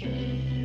Can't